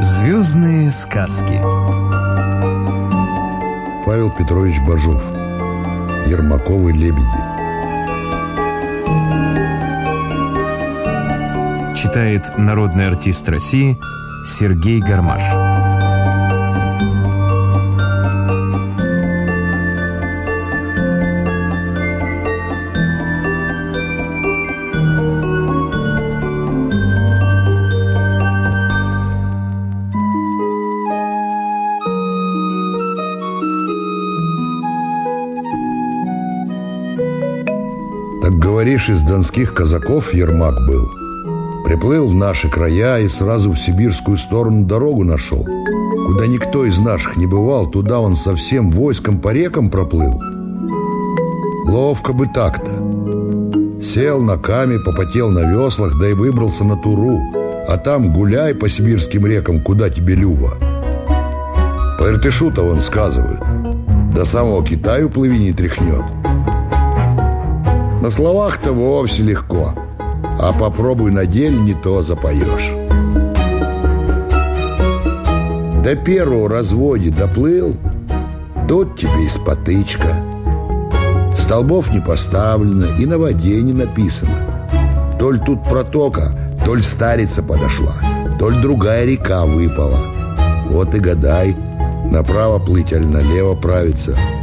Звездные сказки. Павел Петрович Бажов. Ермаковы лебеди. Читает народный артист России Сергей Гармаш говоришь, из донских казаков Ермак был. Приплыл в наши края и сразу в сибирскую сторону дорогу нашел. Куда никто из наших не бывал, туда он со всем войском по рекам проплыл. Ловко бы так-то. Сел на каме, попотел на веслах, да и выбрался на Туру. А там гуляй по сибирским рекам, куда тебе любо По Иртышу-то он сказывает До самого Китая плыви не тряхнет на словах-то вовсе легко, а попробуй на деле не то запоешь. До первого разводе доплыл, тут тебе и спотычка. Столбов не поставлено и на воде не написано. Толь тут протока, толь старица подошла, толь другая река выпала. Вот и гадай, направо плыть, аль налево правиться –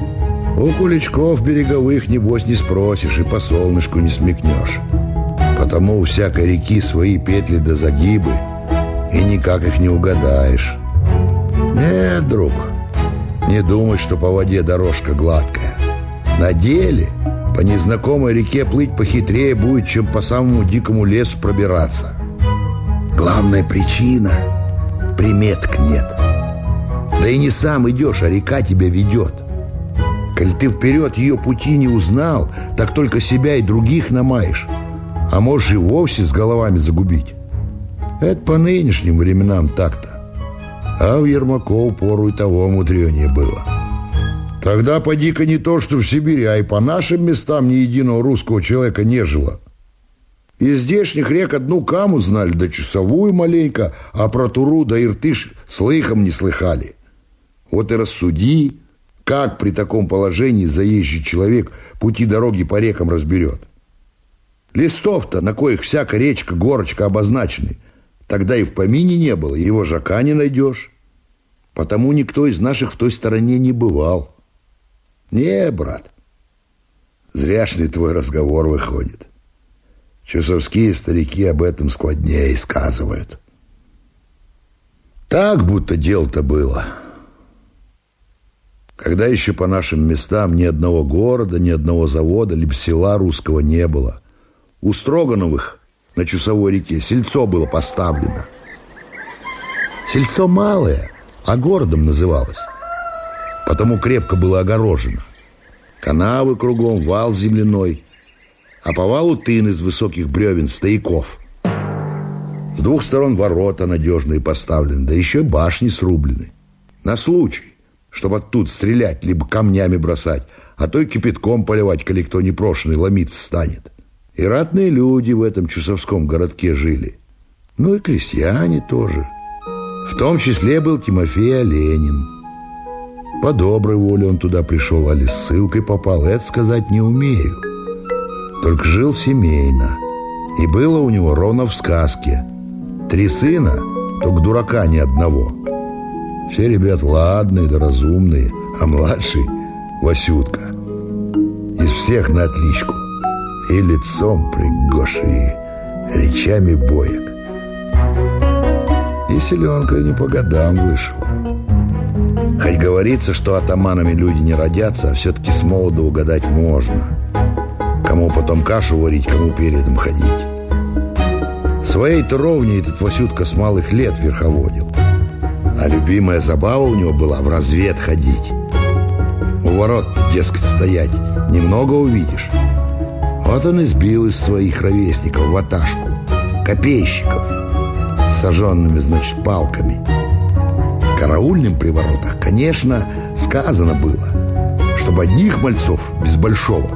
у куличков береговых, небось, не спросишь и по солнышку не смекнешь. Потому у всякой реки свои петли да загибы, и никак их не угадаешь. Нет, друг, не думай, что по воде дорожка гладкая. На деле по незнакомой реке плыть похитрее будет, чем по самому дикому лесу пробираться. Главная причина — приметок нет. Да и не сам идешь, а река тебя ведет — Коль ты вперед ее пути не узнал, так только себя и других намаешь. А можешь и вовсе с головами загубить. Это по нынешним временам так-то. А в Ермаков пору и того мудренее было. Тогда поди-ка не то, что в Сибири, а и по нашим местам ни единого русского человека не жило. Из здешних рек одну каму знали, да часовую маленько, а про Туру да Иртыш слыхом не слыхали. Вот и рассуди, как при таком положении заезжий человек пути дороги по рекам разберет? Листов-то, на коих всякая речка, горочка обозначены, тогда и в помине не было, его жака не найдешь. Потому никто из наших в той стороне не бывал. Не, брат, зряшный твой разговор выходит. Чусовские старики об этом складнее сказывают. Так будто дело-то было. Когда еще по нашим местам ни одного города, ни одного завода, либо села русского не было. У Строгановых на Чусовой реке сельцо было поставлено. Сельцо малое, а городом называлось. Потому крепко было огорожено. Канавы кругом, вал земляной, а по валу тын из высоких бревен, стояков. С двух сторон ворота надежные поставлены, да еще башни срублены. На случай чтобы оттуда стрелять, либо камнями бросать, а то и кипятком поливать, коли кто непрошенный ломиться станет. И ратные люди в этом чусовском городке жили. Ну и крестьяне тоже. В том числе был Тимофей Оленин. По доброй воле он туда пришел, а ли ссылкой попал, это сказать не умею. Только жил семейно. И было у него ровно в сказке. Три сына, только дурака ни одного – все ребят ладные да разумные, а младший — Васютка. Из всех на отличку. И лицом пригош, и речами боек. И селенка не по годам вышел. Хоть говорится, что атаманами люди не родятся, а все-таки с молоду угадать можно. Кому потом кашу варить, кому передом ходить. Своей тровней этот Васютка с малых лет верховодил. А любимая забава у него была в развед ходить. У ворот, дескать, стоять, немного увидишь. Вот он и сбил из своих ровесников ваташку, копейщиков, с сожженными, значит, палками. Караульным при воротах, конечно, сказано было, чтобы одних мальцов без большого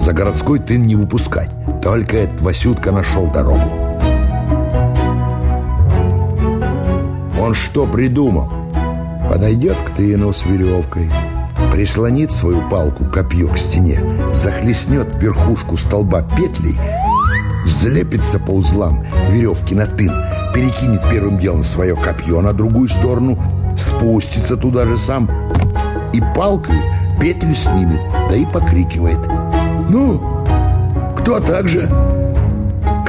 за городской тын не выпускать. Только этот Васютка нашел дорогу. Он что придумал? Подойдет к тыну с веревкой, прислонит свою палку копье к стене, захлестнет верхушку столба петлей, взлепится по узлам веревки на тын, перекинет первым делом свое копье на другую сторону, спустится туда же сам и палкой петлю снимет, да и покрикивает. «Ну, кто так же?»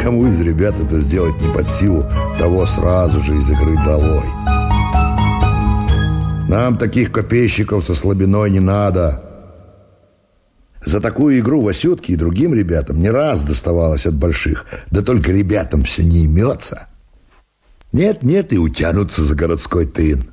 Кому из ребят это сделать не под силу, того сразу же из игры долой. Нам таких копейщиков со слабиной не надо. За такую игру Васютке и другим ребятам не раз доставалось от больших, да только ребятам все не имется. Нет-нет и утянутся за городской тын.